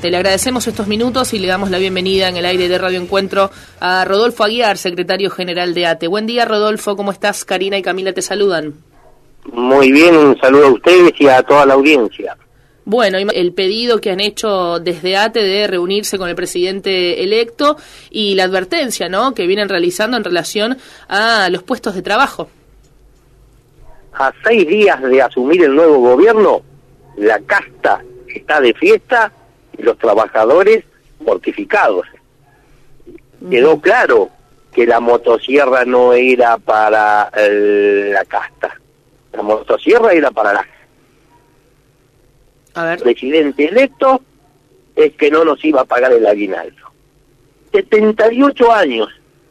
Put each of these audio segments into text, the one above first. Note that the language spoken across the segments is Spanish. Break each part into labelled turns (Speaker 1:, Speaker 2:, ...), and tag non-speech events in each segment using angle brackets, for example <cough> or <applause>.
Speaker 1: Te le agradecemos estos minutos y le damos la bienvenida en el aire de Radio Encuentro a Rodolfo Aguiar, secretario general de ATE. Buen día, Rodolfo, ¿cómo estás? Karina y Camila te saludan.
Speaker 2: Muy bien, un saludo a ustedes y a toda la audiencia.
Speaker 1: Bueno, el pedido que han hecho desde ATE de reunirse con el presidente electo y la advertencia ¿no? que vienen realizando en relación a los puestos de trabajo.
Speaker 2: A seis días de asumir el nuevo gobierno, la casta está de fiesta los trabajadores mortificados. Quedó claro que la motosierra no era para la casta, la motosierra era para la... A ver. presidente electo es que no nos iba a pagar el aguinaldo. 78 años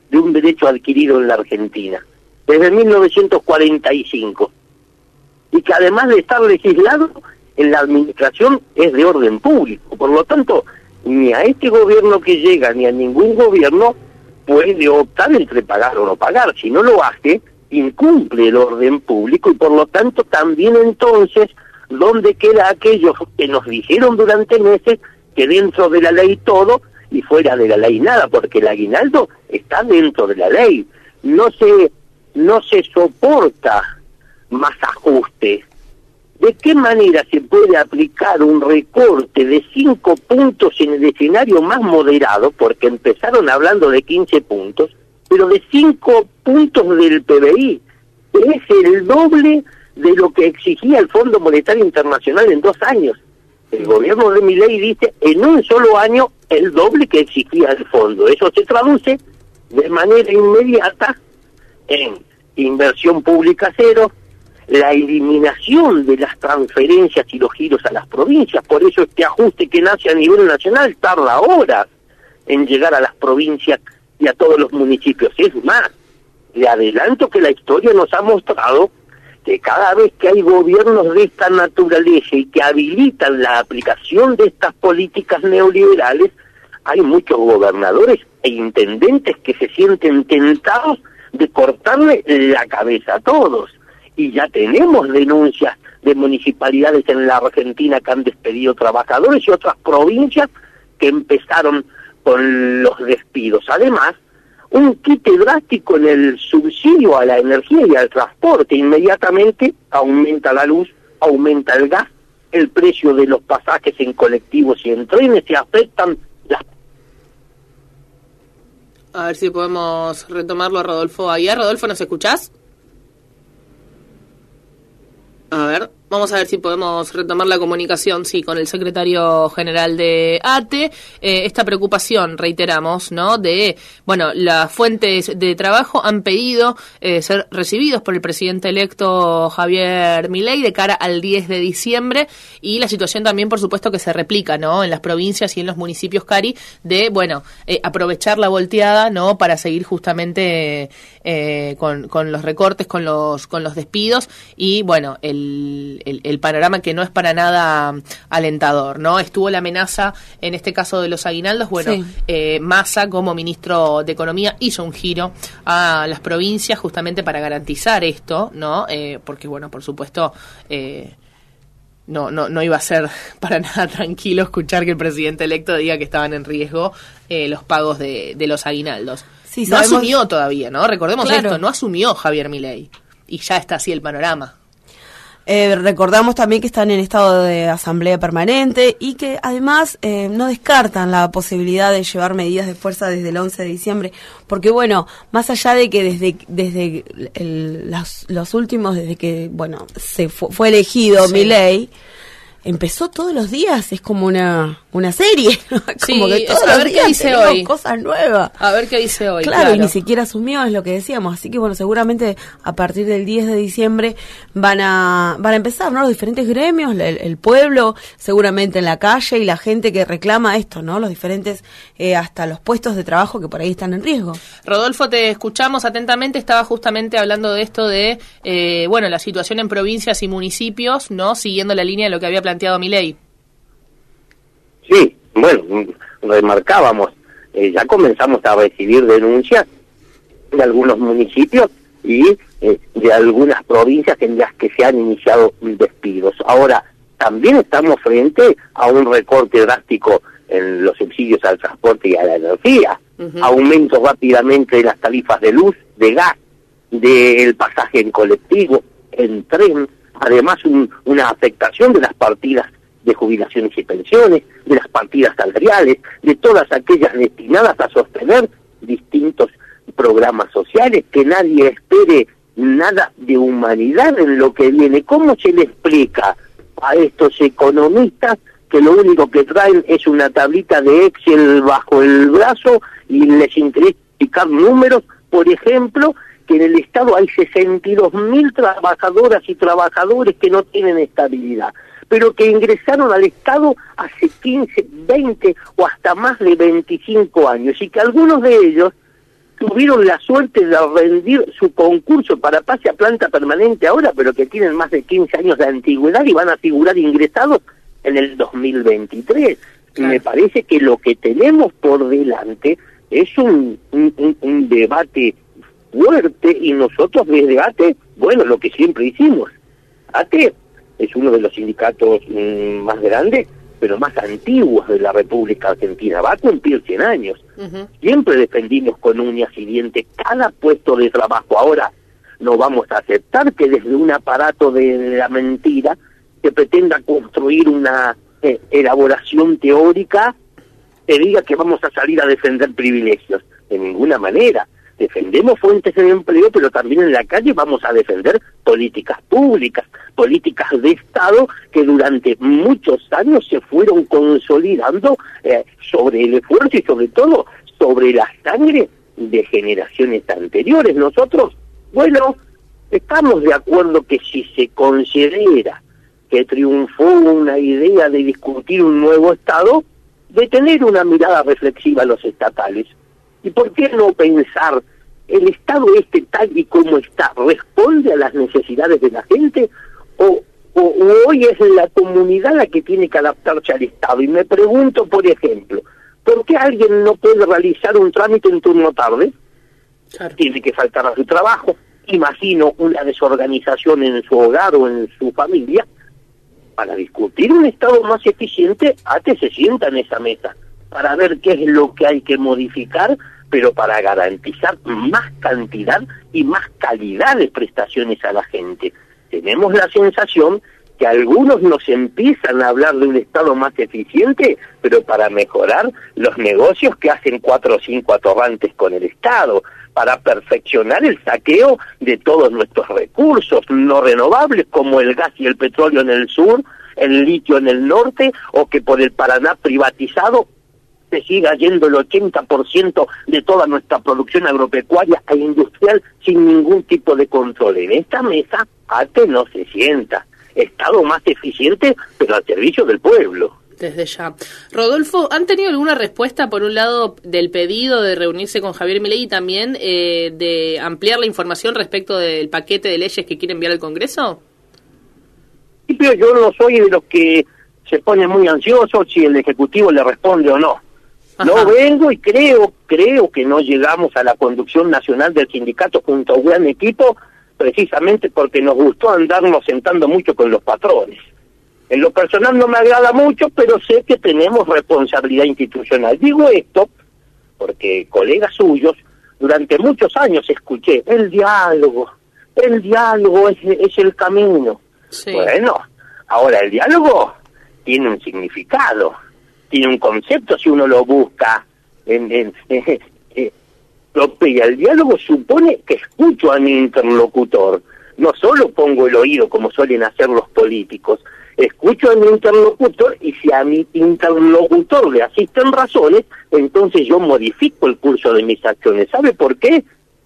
Speaker 2: de un derecho adquirido en la Argentina, desde 1945, y que además de estar legislado, la administración es de orden público. Por lo tanto, ni a este gobierno que llega, ni a ningún gobierno puede optar entre pagar o no pagar. Si no lo hace, incumple el orden público y por lo tanto también entonces, ¿dónde queda aquellos que nos dijeron durante meses que dentro de la ley todo y fuera de la ley nada? Porque el aguinaldo está dentro de la ley. No se, no se soporta más ajuste ¿De qué manera se puede aplicar un recorte de cinco puntos en el escenario más moderado? Porque empezaron hablando de 15 puntos, pero de cinco puntos del PBI. Es el doble de lo que exigía el Fondo Monetario Internacional en dos años. El gobierno de Milei dice en un solo año el doble que exigía el fondo. Eso se traduce de manera inmediata en inversión pública cero, la eliminación de las transferencias y los giros a las provincias. Por eso este ajuste que nace a nivel nacional tarda horas en llegar a las provincias y a todos los municipios. Es más, le adelanto que la historia nos ha mostrado que cada vez que hay gobiernos de esta naturaleza y que habilitan la aplicación de estas políticas neoliberales, hay muchos gobernadores e intendentes que se sienten tentados de cortarle la cabeza a todos y ya tenemos denuncias de municipalidades en la Argentina que han despedido trabajadores y otras provincias que empezaron con los despidos. Además, un quite drástico en el subsidio a la energía y al transporte. Inmediatamente aumenta la luz, aumenta el gas, el precio de los pasajes en colectivos y en trenes se afectan las...
Speaker 1: A ver si podemos retomarlo Rodolfo allá. Rodolfo, ¿nos escuchás? A ver. Vamos a ver si podemos retomar la comunicación, sí, con el secretario general de ATE. Eh, esta preocupación, reiteramos, ¿no? De, bueno, las fuentes de trabajo han pedido eh, ser recibidos por el presidente electo Javier Milei de cara al 10 de diciembre y la situación también, por supuesto, que se replica, ¿no? En las provincias y en los municipios cari de, bueno, eh, aprovechar la volteada, ¿no? Para seguir justamente con, con los recortes, con los, con los despidos y, bueno, el el, panorama que no es para nada alentador, ¿no? Estuvo la amenaza, en este caso de los aguinaldos, bueno, eh, Massa como ministro de Economía hizo un giro a las provincias justamente para garantizar esto, ¿no? Eh, porque, bueno, por supuesto... Eh, no, no, no iba a ser <laughs> para nada tranquilo escuchar que el presidente electo diga que estaban en riesgo los pagos de, de los aguinaldos. no asumió todavía, ¿no? Recordemos esto, no asumió Javier Milei. Y ya está así el panorama.
Speaker 3: Eh, recordamos también que están en estado de asamblea permanente y que además eh, no descartan la posibilidad de llevar medidas de fuerza desde el 11 de diciembre, porque bueno, más allá de que desde desde los, últimos, desde que bueno se fue, elegido mi ley, empezó todos los días, es como una una serie. <laughs>
Speaker 1: como que a ver qué dice hoy.
Speaker 3: Cosas nuevas.
Speaker 1: A ver qué dice hoy.
Speaker 3: Claro, y ni siquiera asumió, es lo que decíamos. Así que bueno, seguramente a partir del 10 de diciembre van a, van a empezar, ¿no? Los diferentes gremios, el, pueblo, seguramente en la calle y la gente que reclama esto, ¿no? Los diferentes, eh, hasta los puestos de trabajo que por ahí están en riesgo.
Speaker 1: Rodolfo, te escuchamos atentamente. Estaba justamente hablando de esto de, eh, bueno, la situación en provincias y municipios, ¿no? Siguiendo la línea de lo que había planteado mi ley.
Speaker 2: Sí, bueno, remarcábamos, eh, ya comenzamos a recibir denuncias de algunos municipios y eh, de algunas provincias en las que se han iniciado despidos. Ahora, también estamos frente a un recorte drástico en los subsidios al transporte y a la energía, aumento rápidamente de las tarifas de luz, de gas, del pasaje en colectivo, en tren, además una afectación de las partidas de jubilaciones y pensiones, de las partidas salariales, de todas aquellas destinadas a sostener distintos programas sociales, que nadie espere nada de humanidad en lo que viene. ¿Cómo se le explica a estos economistas que lo único que traen es una tablita de Excel bajo el brazo y les interesa números, por ejemplo, que en el Estado hay 62 mil trabajadoras y trabajadores que no tienen estabilidad, pero que ingresaron al Estado hace 15, 20 o hasta más de 25 años y que algunos de ellos tuvieron la suerte de rendir su concurso para pase a planta permanente ahora, pero que tienen más de 15 años de antigüedad y van a figurar ingresados en el 2023. Y me parece que lo que tenemos por delante es un, un, debate fuerte y nosotros desde ATE, bueno, lo que siempre hicimos. ATE es uno de los sindicatos mm, más grandes pero más antiguos de la República Argentina. Va a cumplir 100 años. Siempre defendimos con uñas y dientes cada puesto de trabajo. Ahora no vamos a aceptar que desde un aparato de la mentira se pretenda construir una eh, elaboración teórica que diga que vamos a salir a defender privilegios. De ninguna manera defendemos fuentes de empleo, pero también en la calle vamos a defender políticas públicas, políticas de Estado que durante muchos años se fueron consolidando eh, sobre el esfuerzo y sobre todo sobre la sangre de generaciones anteriores. Nosotros, bueno, estamos de acuerdo que si se considera que triunfó una idea de discutir un nuevo Estado, de tener una mirada reflexiva a los estatales ¿Y por qué no pensar el Estado este tal y como está responde a las necesidades de la gente o, o, hoy es la comunidad la que tiene que adaptarse al Estado? Y me pregunto, por ejemplo, ¿por qué alguien no puede realizar un trámite en turno tarde? Tiene que faltar a su trabajo. Imagino una desorganización en su hogar o en su familia. Para discutir un Estado más eficiente, antes se sienta en esa mesa para ver qué es lo que hay que modificar pero para garantizar más cantidad y más calidad de prestaciones a la gente. Tenemos la sensación que algunos nos empiezan a hablar de un Estado más eficiente, pero para mejorar los negocios que hacen cuatro o cinco atorrantes con el Estado, para perfeccionar el saqueo de todos nuestros recursos no renovables como el gas y el petróleo en el sur, el litio en el norte, o que por el Paraná privatizado se siga yendo el 80% de toda nuestra producción agropecuaria e industrial sin ningún tipo de control. En esta mesa, ATE no se sienta. Estado más eficiente, pero al servicio del pueblo.
Speaker 1: Desde ya. Rodolfo, ¿han tenido alguna respuesta, por un lado, del pedido de reunirse con Javier Milei y también eh, de ampliar la información respecto del paquete de leyes que quiere enviar al Congreso?
Speaker 2: Sí, pero yo no soy de los que se pone muy ansioso si el Ejecutivo le responde o no. No vengo y creo, creo que no llegamos a la conducción nacional del sindicato junto a un gran equipo precisamente porque nos gustó andarnos sentando mucho con los patrones. En lo personal no me agrada mucho, pero sé que tenemos responsabilidad institucional. Digo esto porque colegas suyos, durante muchos años escuché, el diálogo, el diálogo es, es el camino. Bueno, ahora el diálogo tiene un significado tiene un concepto si uno lo busca en, en, <laughs> eh, el diálogo supone que escucho a mi interlocutor, no solo pongo el oído como suelen hacer los políticos, escucho a mi interlocutor y si a mi interlocutor le asisten razones, entonces yo modifico el curso de mis acciones. ¿Sabe por qué?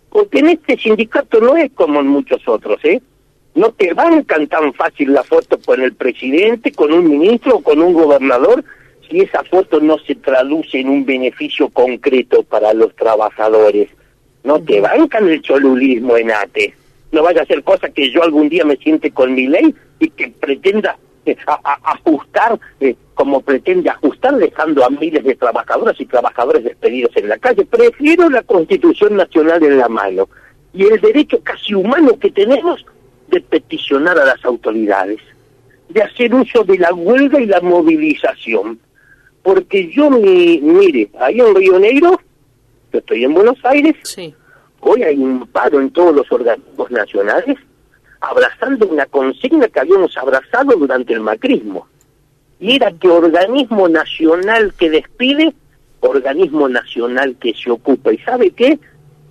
Speaker 2: Porque en este sindicato no es como en muchos otros, ¿eh? No te bancan tan fácil la foto con el presidente, con un ministro o con un gobernador si esa foto no se traduce en un beneficio concreto para los trabajadores. No te bancan el cholulismo en ATE. No vaya a ser cosa que yo algún día me siente con mi ley y que pretenda eh, ajustar eh, como pretende ajustar dejando a miles de trabajadoras y trabajadores despedidos en la calle. Prefiero la Constitución Nacional en la mano y el derecho casi humano que tenemos de peticionar a las autoridades, de hacer uso de la huelga y la movilización Porque yo, mi, mire, ahí en Río Negro, yo estoy en Buenos Aires,
Speaker 1: Sí.
Speaker 2: hoy hay un paro en todos los organismos nacionales, abrazando una consigna que habíamos abrazado durante el macrismo. Y era que organismo nacional que despide, organismo nacional que se ocupa. ¿Y sabe qué?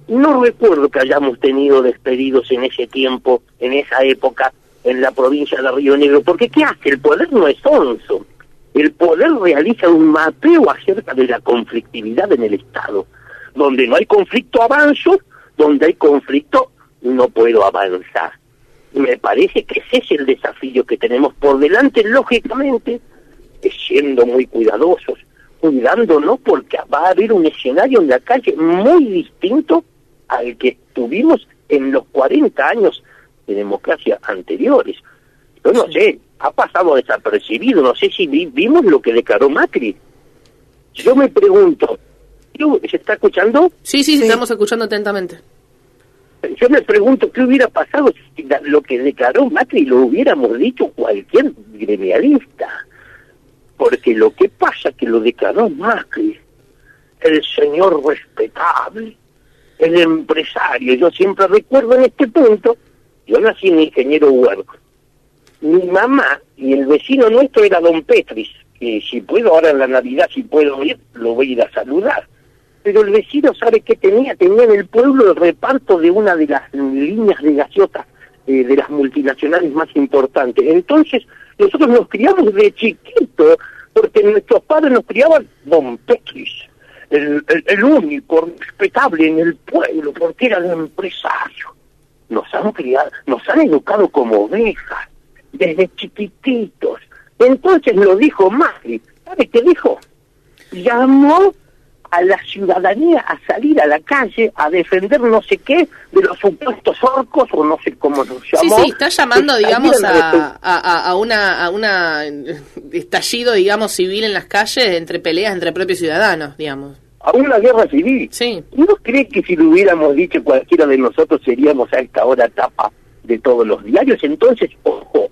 Speaker 2: No recuerdo que hayamos tenido despedidos en ese tiempo, en esa época, en la provincia de Río Negro. Porque ¿qué hace? El poder no es onzo. El poder realiza un mapeo acerca de la conflictividad en el Estado. Donde no hay conflicto avanzo, donde hay conflicto no puedo avanzar. Me parece que ese es el desafío que tenemos por delante, lógicamente, siendo muy cuidadosos, cuidándonos porque va a haber un escenario en la calle muy distinto al que tuvimos en los 40 años de democracia anteriores. Yo no sé, ha pasado desapercibido, no sé si vi- vimos lo que declaró Macri. Yo me pregunto, ¿yo- ¿se está escuchando?
Speaker 1: Sí, sí,
Speaker 3: Sí.
Speaker 1: estamos escuchando atentamente.
Speaker 2: Yo me pregunto qué hubiera pasado si lo que declaró Macri lo hubiéramos dicho cualquier gremialista. Porque lo que pasa que lo declaró Macri, el señor respetable, el empresario. Yo siempre recuerdo en este punto, yo nací en Ingeniero Huerco. Mi mamá y el vecino nuestro era Don Petris, que si puedo ahora en la Navidad, si puedo ir, lo voy a ir a saludar pero el vecino sabe que tenía, tenía en el pueblo el reparto de una de las líneas de gaseotas eh, de las multinacionales más importantes. Entonces, nosotros nos criamos de chiquito, porque nuestros padres nos criaban Don Petris, el, el, el único respetable en el pueblo, porque era el empresario. Nos han criado, nos han educado como ovejas, desde chiquititos. Entonces lo dijo Macri. ¿Sabe qué dijo? llamó a la ciudadanía a salir a la calle a defender no sé qué de los supuestos orcos o no sé cómo
Speaker 1: Sí,
Speaker 2: llamó.
Speaker 1: sí, está llamando, digamos,
Speaker 2: a
Speaker 1: a, a, una, a una estallido, digamos, civil en las calles entre peleas entre propios ciudadanos, digamos.
Speaker 2: a una guerra civil.
Speaker 1: Sí.
Speaker 2: ¿No cree que si lo hubiéramos dicho cualquiera de nosotros seríamos a esta hora tapa de todos los diarios? Entonces, ojo,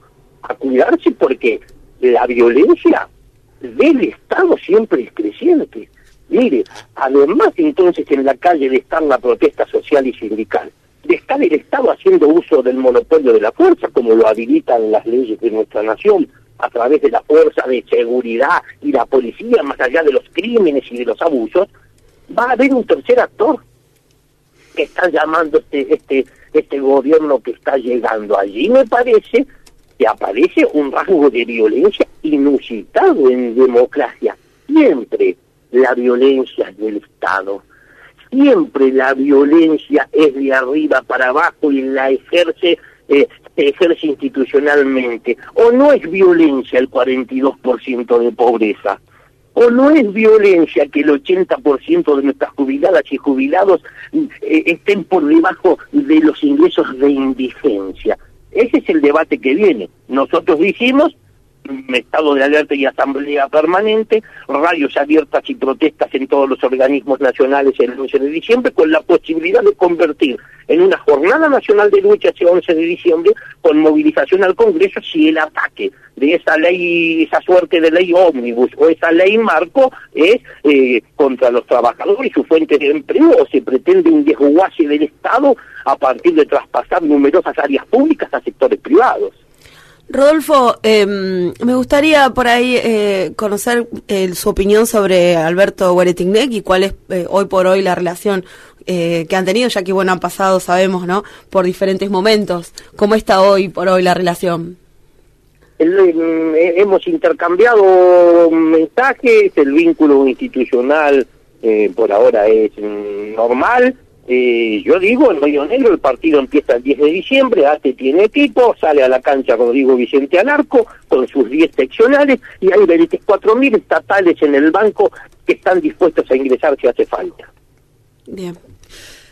Speaker 2: cuidarse porque la violencia del Estado siempre es creciente. Mire, además entonces en la calle de estar la protesta social y sindical, de estar el Estado haciendo uso del monopolio de la fuerza, como lo habilitan las leyes de nuestra nación, a través de la fuerza de seguridad y la policía, más allá de los crímenes y de los abusos, va a haber un tercer actor que está llamando este este este gobierno que está llegando allí me parece que aparece un rasgo de violencia inusitado en democracia. Siempre la violencia es del Estado. Siempre la violencia es de arriba para abajo y la ejerce eh, ejerce institucionalmente. O no es violencia el 42% de pobreza. O no es violencia que el 80% de nuestras jubiladas y jubilados eh, estén por debajo de los ingresos de indigencia. Ese es el debate que viene. Nosotros dijimos estado de alerta y asamblea permanente, radios abiertas y protestas en todos los organismos nacionales el 11 de diciembre, con la posibilidad de convertir en una jornada nacional de lucha ese 11 de diciembre con movilización al Congreso si el ataque de esa ley, esa suerte de ley ómnibus o esa ley marco es eh, contra los trabajadores y su fuente de empleo o se pretende un desguace del Estado a partir de traspasar numerosas áreas públicas a sectores privados.
Speaker 3: Rodolfo, eh, me gustaría por ahí eh, conocer eh, su opinión sobre Alberto Guaretignac y cuál es eh, hoy por hoy la relación eh, que han tenido, ya que bueno, han pasado, sabemos, ¿no? Por diferentes momentos. ¿Cómo está hoy por hoy la relación?
Speaker 2: El, eh, hemos intercambiado mensajes, el vínculo institucional eh, por ahora es normal. Eh, yo digo, en Río Negro el partido empieza el 10 de diciembre, ATE tiene equipo, sale a la cancha Rodrigo Vicente Alarco con sus 10 seccionales y hay 24.000 estatales en el banco que están dispuestos a ingresar si hace falta.
Speaker 3: Bien.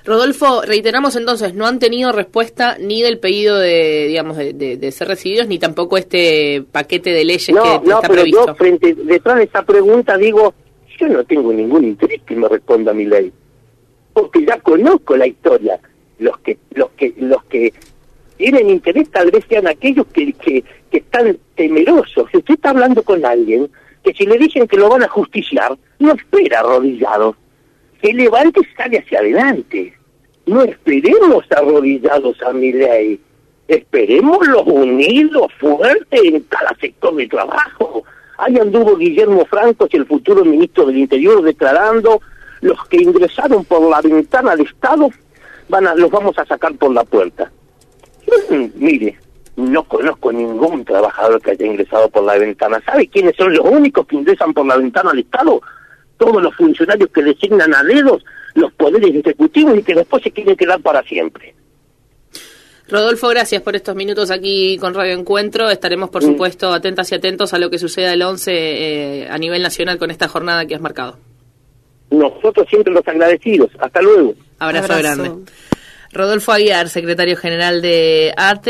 Speaker 1: Rodolfo, reiteramos entonces, no han tenido respuesta ni del pedido de, digamos, de, de- de ser recibidos, ni tampoco este paquete de leyes
Speaker 2: No,
Speaker 1: que
Speaker 2: no,
Speaker 1: está
Speaker 2: pero
Speaker 1: previsto.
Speaker 2: yo frente, detrás de esa pregunta digo, yo no tengo ningún interés que me responda mi ley, porque ya conozco la historia. Los que, los que, los que tienen interés tal vez sean aquellos que, que, están temerosos. Si usted está hablando con alguien que si le dicen que lo van a justiciar, no espera arrodillado. Se levante y sale hacia adelante. No esperemos arrodillados a mi ley. Esperemos los unidos, fuertes en cada sector de trabajo. Ahí anduvo Guillermo Franco, el futuro ministro del Interior, declarando los que ingresaron por la ventana de Estado van a, los vamos a sacar por la puerta. Mm, mire, no conozco ningún trabajador que haya ingresado por la ventana. ¿Sabe quiénes son los únicos que ingresan por la ventana al Estado? Todos los funcionarios que designan a dedos los poderes ejecutivos y que después se quieren quedar para siempre.
Speaker 1: Rodolfo, gracias por estos minutos aquí con Radio Encuentro. Estaremos, por mm. supuesto, atentas y atentos a lo que suceda el 11 eh, a nivel nacional con esta jornada que has marcado.
Speaker 2: Nosotros siempre los agradecidos. Hasta luego.
Speaker 1: Abrazo, grande. Rodolfo Aguiar, secretario general de ATE.